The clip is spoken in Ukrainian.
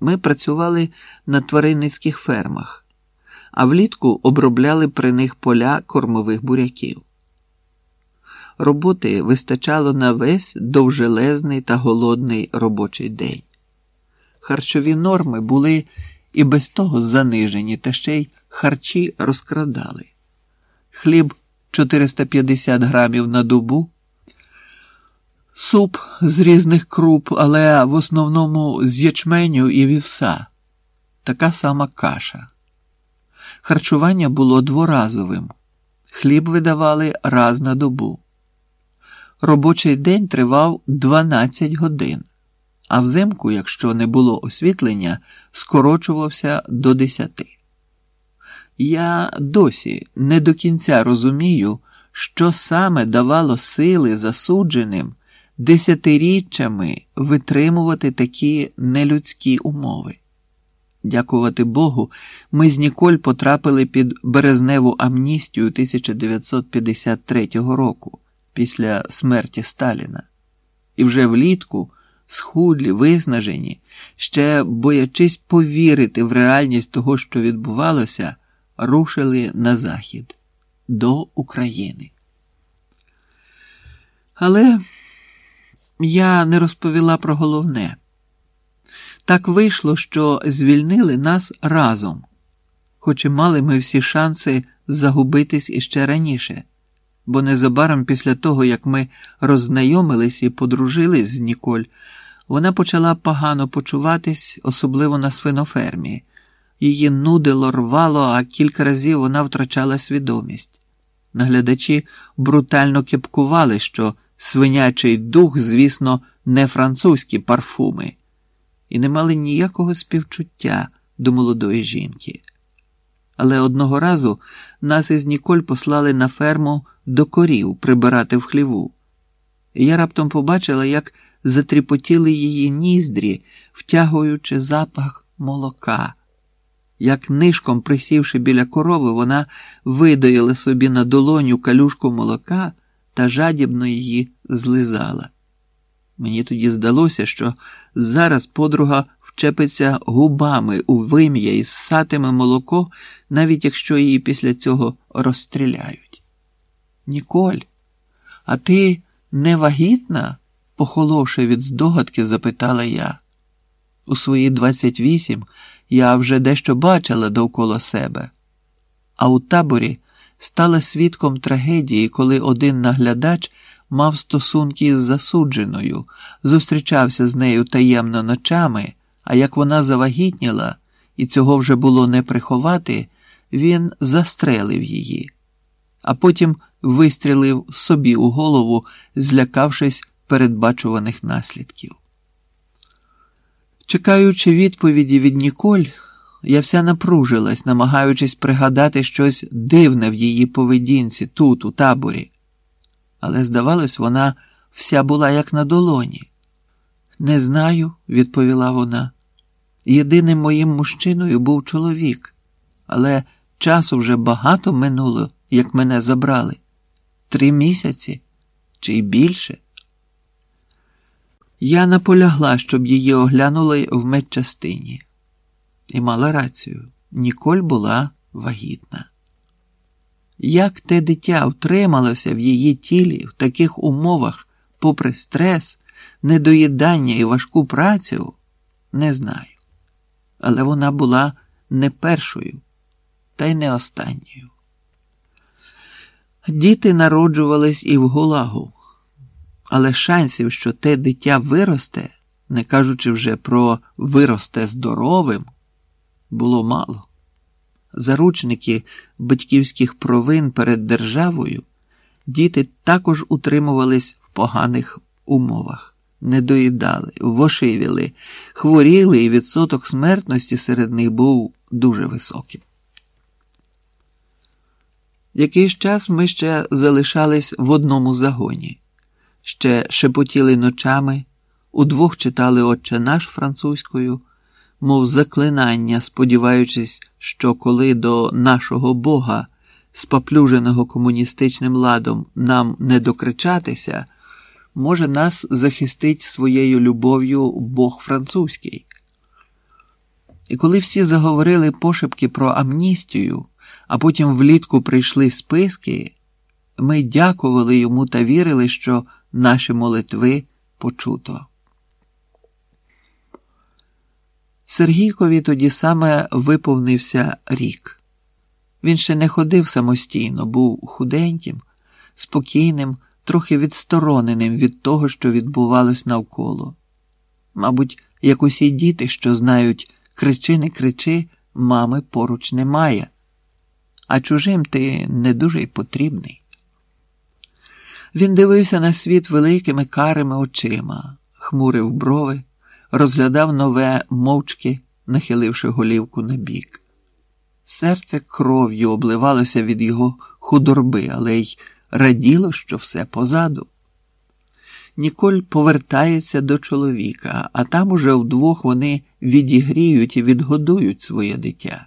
Ми працювали на тваринницьких фермах, а влітку обробляли при них поля кормових буряків. Роботи вистачало на весь довжелезний та голодний робочий день. Харчові норми були і без того занижені, та ще й харчі розкрадали. Хліб 450 грамів на добу, суп з різних круп, але в основному з ячменю і вівса, така сама каша. Харчування було дворазовим, хліб видавали раз на добу. Робочий день тривав 12 годин, а взимку, якщо не було освітлення, скорочувався до 10. Я досі не до кінця розумію, що саме давало сили засудженим десятиріччями витримувати такі нелюдські умови. Дякувати Богу, ми з Ніколь потрапили під березневу амністію 1953 року після смерті Сталіна, і вже влітку, схудлі, виснажені, ще боячись повірити в реальність того, що відбувалося, рушили на захід до України. Але я не розповіла про головне. Так вийшло, що звільнили нас разом, хоч і мали ми всі шанси загубитись іще раніше, бо незабаром після того, як ми роззнайомились і подружились з Ніколь, вона почала погано почуватись, особливо на свинофермі. Її нудило, рвало, а кілька разів вона втрачала свідомість. Наглядачі брутально кепкували, що свинячий дух, звісно, не французькі парфуми, і не мали ніякого співчуття до молодої жінки. Але одного разу нас із Ніколь послали на ферму до корів прибирати в хліву. І я раптом побачила, як затріпотіли її ніздрі, втягуючи запах молока. Як нишком присівши біля корови, вона видоїла собі на долоню калюшку молока та жадібно її злизала. Мені тоді здалося, що зараз подруга вчепиться губами у вим'я і ссатиме молоко, навіть якщо її після цього розстріляють. Ніколь, а ти не вагітна? похоловши від здогадки, запитала я. У свої 28 я вже дещо бачила довкола себе, а у таборі стала свідком трагедії, коли один наглядач мав стосунки з засудженою, зустрічався з нею таємно ночами, а як вона завагітніла, і цього вже було не приховати, він застрелив її, а потім вистрілив собі у голову, злякавшись передбачуваних наслідків. Чекаючи відповіді від Ніколь, я вся напружилась, намагаючись пригадати щось дивне в її поведінці тут, у таборі. Але, здавалось, вона вся була як на долоні. Не знаю, відповіла вона. Єдиним моїм мужчиною був чоловік, але часу вже багато минуло, як мене забрали. Три місяці чи й більше. Я наполягла, щоб її оглянули в медчастині. І мала рацію, Ніколь була вагітна. Як те дитя втрималося в її тілі в таких умовах, попри стрес, недоїдання і важку працю, не знаю. Але вона була не першою, та й не останньою. Діти народжувались і в Гулагу але шансів, що те дитя виросте, не кажучи вже про виросте здоровим, було мало. Заручники батьківських провин перед державою діти також утримувались в поганих умовах, не доїдали, вошивіли, хворіли, і відсоток смертності серед них був дуже високим. Якийсь час ми ще залишались в одному загоні ще шепотіли ночами, удвох читали Отче наш французькою, мов заклинання, сподіваючись, що коли до нашого Бога, споплюженого комуністичним ладом, нам не докричатися, може нас захистить своєю любов'ю Бог французький. І коли всі заговорили пошепки про амністію, а потім влітку прийшли списки, ми дякували йому та вірили, що наші молитви почуто. Сергійкові тоді саме виповнився рік. Він ще не ходив самостійно, був худеньким, спокійним, трохи відстороненим від того, що відбувалось навколо. Мабуть, як усі діти, що знають кричи, не кричи, мами поруч немає, а чужим ти не дуже й потрібний. Він дивився на світ великими карими очима, хмурив брови, розглядав нове мовчки, нахиливши голівку на бік. Серце кров'ю обливалося від його худорби, але й раділо, що все позаду. Ніколь повертається до чоловіка, а там уже вдвох вони відігріють і відгодують своє дитя.